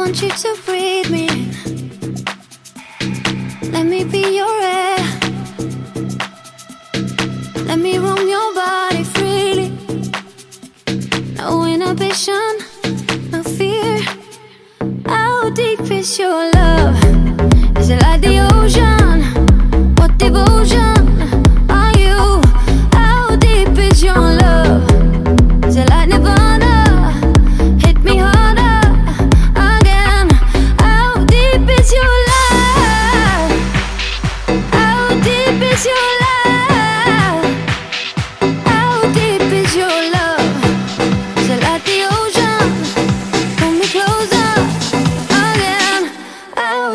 want you to breathe me. Let me be your air. Let me roam your body freely. No inhibition, no fear. How deep is your